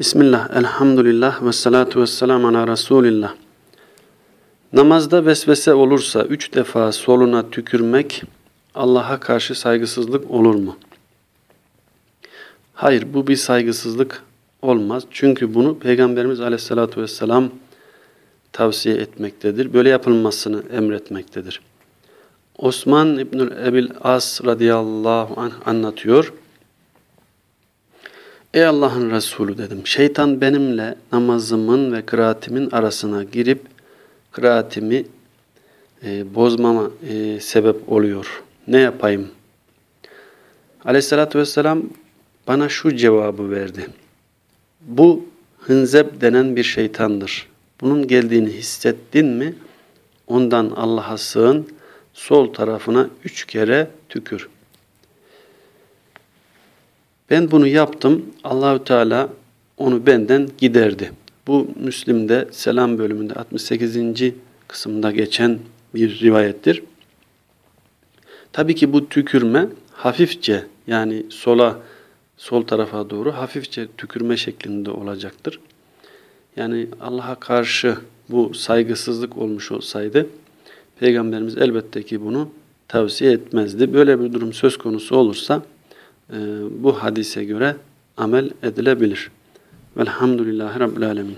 Bismillah, elhamdülillah ve salatu ve selamu ala Resulillah. Namazda vesvese olursa üç defa soluna tükürmek Allah'a karşı saygısızlık olur mu? Hayır, bu bir saygısızlık olmaz. Çünkü bunu Peygamberimiz aleyhissalatu vesselam tavsiye etmektedir. Böyle yapılmasını emretmektedir. Osman İbnül Ebil As radıyallahu anh anlatıyor. Ey Allah'ın Resulü dedim. Şeytan benimle namazımın ve kıraatimin arasına girip kıraatimi e, bozmama e, sebep oluyor. Ne yapayım? Aleyhissalatü vesselam bana şu cevabı verdi. Bu hınzeb denen bir şeytandır. Bunun geldiğini hissettin mi? Ondan Allah'a sığın, sol tarafına üç kere tükür. Ben bunu yaptım. Allahü Teala onu benden giderdi. Bu Müslim'de selam bölümünde 68. kısımda geçen bir rivayettir. Tabii ki bu tükürme hafifçe yani sola sol tarafa doğru hafifçe tükürme şeklinde olacaktır. Yani Allah'a karşı bu saygısızlık olmuş olsaydı Peygamberimiz elbette ki bunu tavsiye etmezdi. Böyle bir durum söz konusu olursa e, bu hadise göre amel edilebilir. Velhamdülillahi Rabbil Alemin.